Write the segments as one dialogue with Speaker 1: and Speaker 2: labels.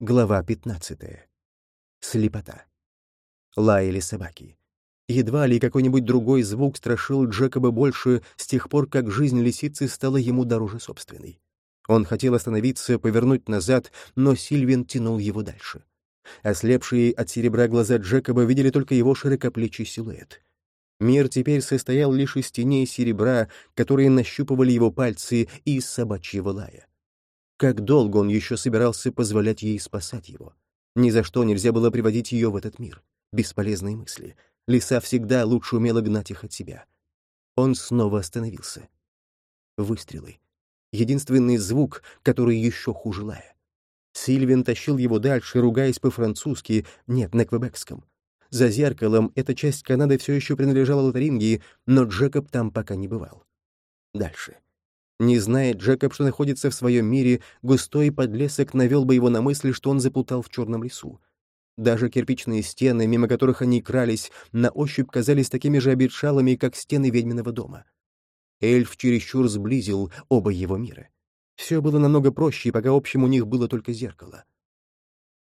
Speaker 1: Глава 15. Слепота. Лаяли собаки. Едва ли какой-нибудь другой звук страшил Джекоба больше с тех пор, как жизнь лисицы стала ему дороже собственной. Он хотел остановиться, повернуть назад, но Сильвин тянул его дальше. Ослепшие от серебра глаза Джекоба видели только его широкоплечий силуэт. Мир теперь состоял лишь из теней серебра, которые нащупывали его пальцы, и из собачьего лая. Как долго он еще собирался позволять ей спасать его? Ни за что нельзя было приводить ее в этот мир. Бесполезные мысли. Лиса всегда лучше умела гнать их от себя. Он снова остановился. Выстрелы. Единственный звук, который еще хуже лая. Сильвин тащил его дальше, ругаясь по-французски, нет, на квебекском. За зеркалом эта часть Канады все еще принадлежала Лотарингии, но Джекоб там пока не бывал. Дальше. Не зная Джекоб, что находится в своем мире, густой подлесок навел бы его на мысль, что он заплутал в черном лесу. Даже кирпичные стены, мимо которых они крались, на ощупь казались такими же обетшалыми, как стены ведьминого дома. Эльф чересчур сблизил оба его мира. Все было намного проще, пока общим у них было только зеркало.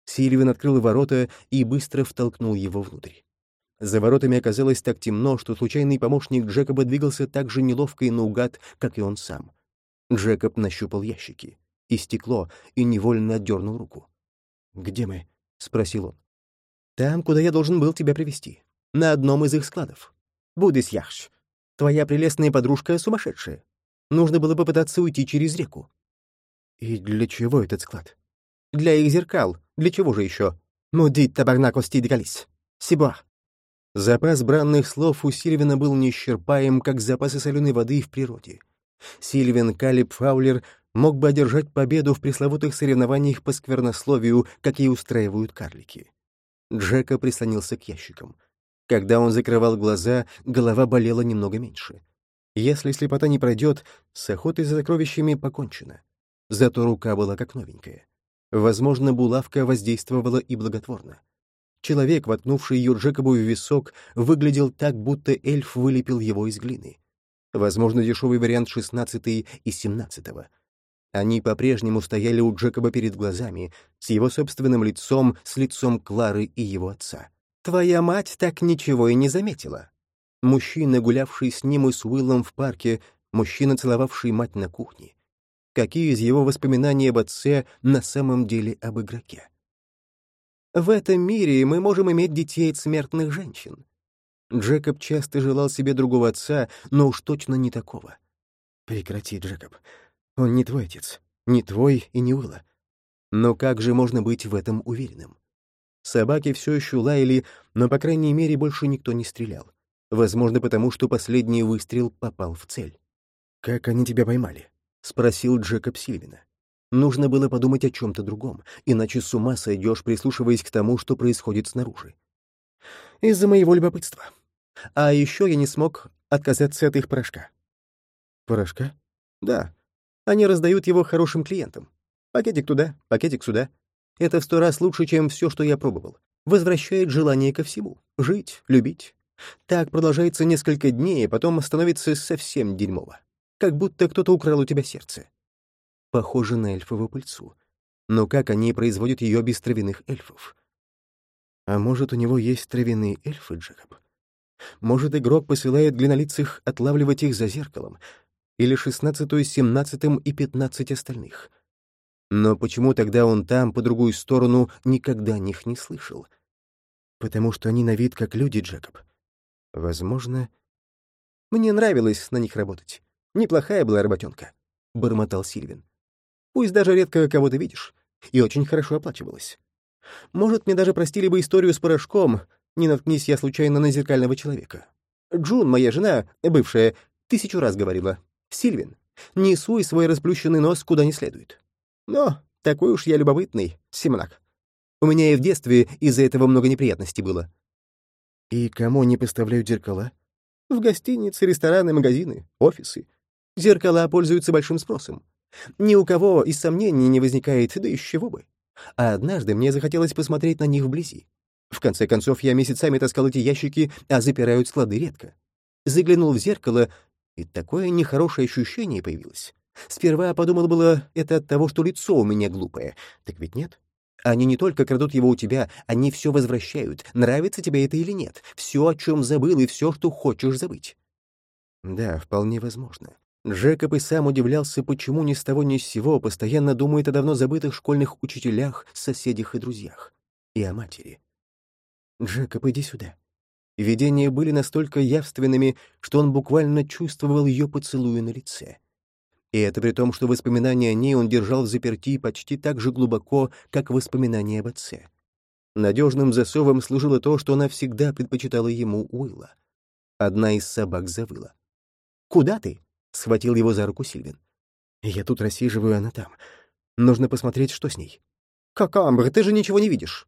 Speaker 1: Сильвин открыл ворота и быстро втолкнул его внутрь. За воротами оказалось так темно, что случайный помощник Джекоба двигался так же неловко и наугад, как и он сам. Джекоб нащупал ящики и стекло, и невольно отдернул руку. «Где мы?» — спросил он. «Там, куда я должен был тебя привести. На одном из их складов. Будис Яхш. Твоя прелестная подружка сумасшедшая. Нужно было попытаться уйти через реку». «И для чего этот склад?» «Для их зеркал. Для чего же еще?» «Мудит табарнакости галис. Сибуар. Запас бранных слов у Сильвина был неисчерпаем, как запасы соленой воды в природе. Сильвин Калиб Фаулер мог бы одержать победу в пресловутых соревнованиях по сквернословию, какие устраивают карлики. Джека прислонился к ящикам. Когда он закрывал глаза, голова болела немного меньше. Если слепота не пройдет, с охотой за сокровищами покончено. Зато рука была как новенькая. Возможно, булавка воздействовала и благотворно. Человек, воткнувший ее Джекобу в висок, выглядел так, будто эльф вылепил его из глины. Возможно, дешевый вариант шестнадцатый и семнадцатого. Они по-прежнему стояли у Джекоба перед глазами, с его собственным лицом, с лицом Клары и его отца. «Твоя мать так ничего и не заметила». Мужчина, гулявший с ним и с Уиллом в парке, мужчина, целовавший мать на кухне. Какие из его воспоминаний об отце на самом деле об игроке? В этом мире мы можем иметь детей от смертных женщин. Джекоб часто желал себе другого отца, но уж точно не такого. Прекрати, Джекоб. Он не твой отец. Не твой и не Уилла. Но как же можно быть в этом уверенным? Собаки все еще лаяли, но, по крайней мере, больше никто не стрелял. Возможно, потому что последний выстрел попал в цель. «Как они тебя поймали?» — спросил Джекоб Сильвина. Нужно было подумать о чем-то другом, иначе с ума сойдешь, прислушиваясь к тому, что происходит снаружи. Из-за моего любопытства. А еще я не смог отказаться от их порошка. Порошка? Да. Они раздают его хорошим клиентам. Пакетик туда, пакетик сюда. Это в сто раз лучше, чем все, что я пробовал. Возвращает желание ко всему. Жить, любить. Так продолжается несколько дней, а потом становится совсем дерьмово. Как будто кто-то украл у тебя сердце похожа на эльфову пыльцу. Но как они производят ее без травяных эльфов? А может, у него есть травяные эльфы, Джекоб? Может, игрок посылает глинолицых отлавливать их за зеркалом? Или шестнадцатую, семнадцатым и пятнадцать остальных? Но почему тогда он там, по другую сторону, никогда о них не слышал? Потому что они на вид как люди, Джекоб. Возможно... Мне нравилось на них работать. Неплохая была работенка, — бормотал Сильвин. Пусть даже редко кого-то видишь. И очень хорошо оплачивалось. Может, мне даже простили бы историю с порошком, не наткнись я случайно на зеркального человека. Джун, моя жена, бывшая, тысячу раз говорила. «Сильвин, не суй свой расплющенный нос куда не следует». Но такой уж я любопытный, Симонак. У меня и в детстве из-за этого много неприятностей было. И кому они поставляют зеркала? В гостиницы, рестораны, магазины, офисы. Зеркала пользуются большим спросом. Ни у кого и сомнений не возникает, да из чего бы. А однажды мне захотелось посмотреть на них вблизи. В конце концов, я месяцами таскал эти ящики, а запирают склады редко. Заглянул в зеркало, и такое нехорошее ощущение появилось. Сперва подумал было, это от того, что лицо у меня глупое. Так ведь нет. Они не только крадут его у тебя, они все возвращают, нравится тебе это или нет, все, о чем забыл, и все, что хочешь забыть. Да, вполне возможно. Джекоб и сам удивлялся, почему ни с того ни с сего постоянно думает о давно забытых школьных учителях, соседях и друзьях. И о матери. «Джекоб, иди сюда». Видения были настолько явственными, что он буквально чувствовал ее поцелуи на лице. И это при том, что воспоминания о ней он держал в заперти почти так же глубоко, как воспоминания об отце. Надежным засовом служило то, что она всегда предпочитала ему Уилла. Одна из собак завыла. «Куда ты?» — схватил его за руку Сильвин. «Я тут рассиживаю, она там. Нужно посмотреть, что с ней». «Какамбр, ты же ничего не видишь!»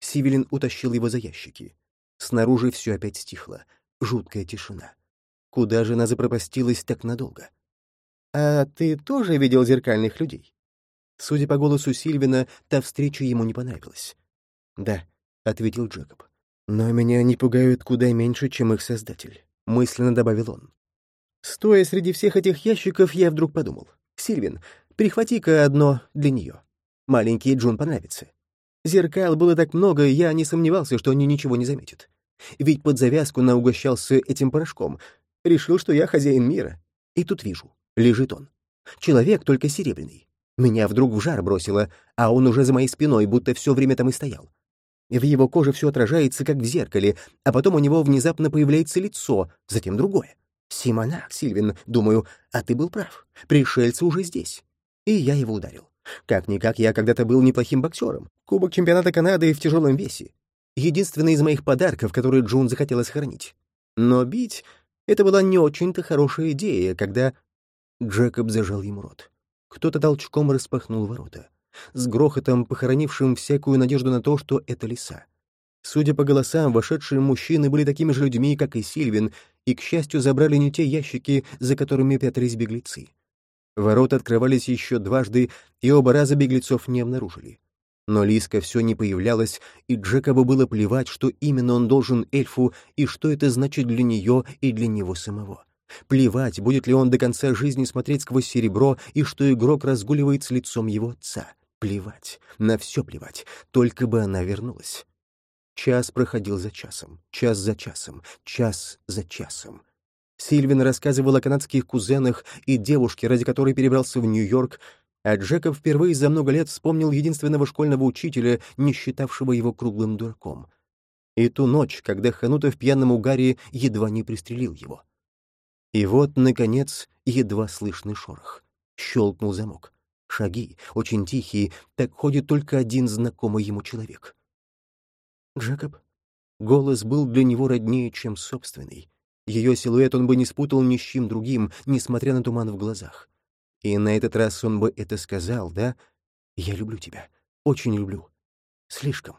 Speaker 1: Сивилин утащил его за ящики. Снаружи все опять стихло. Жуткая тишина. Куда же она запропастилась так надолго? «А ты тоже видел зеркальных людей?» Судя по голосу Сильвина, та встреча ему не понравилась. «Да», — ответил Джекоб. «Но меня они пугают куда меньше, чем их создатель», — мысленно добавил он. Стоя среди всех этих ящиков, я вдруг подумал. «Сильвин, прихвати-ка одно для нее. Маленький Джун понравится». Зеркал было так много, я не сомневался, что они ничего не заметят. Ведь под завязку наугощался этим порошком. Решил, что я хозяин мира. И тут вижу. Лежит он. Человек только серебряный. Меня вдруг в жар бросило, а он уже за моей спиной, будто все время там и стоял. В его коже все отражается, как в зеркале, а потом у него внезапно появляется лицо, затем другое. «Симонак, Сильвин, думаю, а ты был прав. Пришельцы уже здесь». И я его ударил. Как-никак я когда-то был неплохим боксером. Кубок чемпионата Канады в тяжелом весе. Единственный из моих подарков, который Джун захотелось хранить. Но бить — это была не очень-то хорошая идея, когда Джекоб зажал ему рот. Кто-то толчком распахнул ворота, с грохотом похоронившим всякую надежду на то, что это лиса. Судя по голосам, вошедшие мужчины были такими же людьми, как и Сильвин, и, к счастью, забрали не те ящики, за которыми прятались беглецы. Ворота открывались еще дважды, и оба раза беглецов не обнаружили. Но Лиска все не появлялась, и Джекобу было плевать, что именно он должен эльфу и что это значит для нее и для него самого. Плевать, будет ли он до конца жизни смотреть сквозь серебро и что игрок разгуливает с лицом его отца. Плевать, на все плевать, только бы она вернулась. Час проходил за часом, час за часом, час за часом. Сильвин рассказывал о канадских кузенах и девушке, ради которой перебрался в Нью-Йорк, а Джекоб впервые за много лет вспомнил единственного школьного учителя, не считавшего его круглым дураком. И ту ночь, когда Ханута в пьяном угаре едва не пристрелил его. И вот, наконец, едва слышный шорох. Щелкнул замок. Шаги, очень тихие, так ходит только один знакомый ему человек. «Джекоб?» Голос был для него роднее, чем собственный. Ее силуэт он бы не спутал ни с чем другим, несмотря на туман в глазах. И на этот раз он бы это сказал, да? «Я люблю тебя. Очень люблю. Слишком.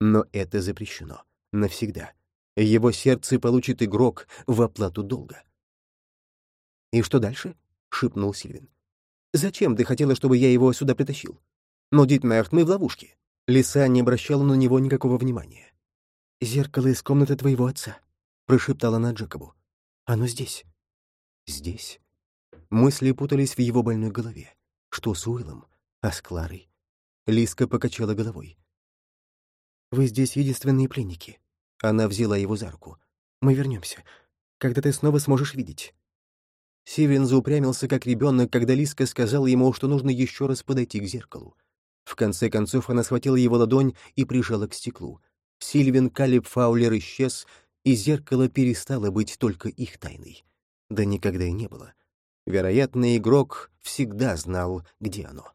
Speaker 1: Но это запрещено. Навсегда. Его сердце получит игрок в оплату долга. «И что дальше?» — шепнул Сильвин. «Зачем ты хотела, чтобы я его сюда притащил? Но, Дитмерт, мы в ловушке». Лиса не обращала на него никакого внимания. «Зеркало из комнаты твоего отца», — прошептала она Джекобу. «Оно здесь». «Здесь?» Мысли путались в его больной голове. Что с Уиллом? А с Кларой? Лиска покачала головой. «Вы здесь единственные пленники». Она взяла его за руку. «Мы вернемся, когда ты снова сможешь видеть». Сивин заупрямился как ребенок, когда Лиска сказала ему, что нужно еще раз подойти к зеркалу. В конце концов она схватила его ладонь и прижала к стеклу. Сильвин Калиб Фаулер исчез, и зеркало перестало быть только их тайной. Да никогда и не было. Вероятно, игрок всегда знал, где оно.